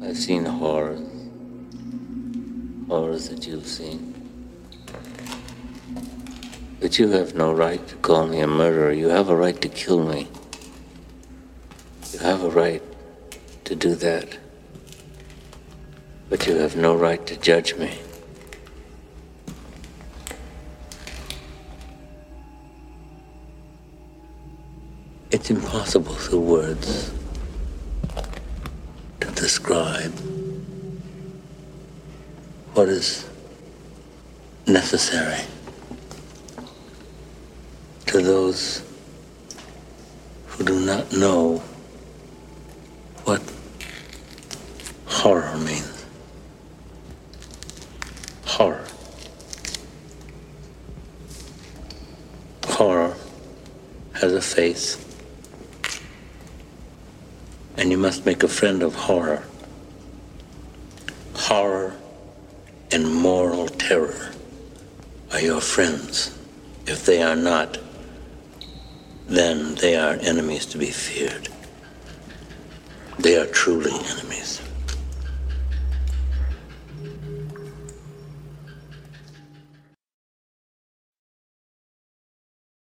I've seen horrors, horrors that you've seen. But you have no right to call me a murderer. You have a right to kill me. You have a right to do that. But you have no right to judge me. It's impossible through words describe what is necessary to those who do not know what horror means. Horror. Horror has a face and you must make a friend of horror. Horror and moral terror are your friends. If they are not, then they are enemies to be feared. They are truly enemies.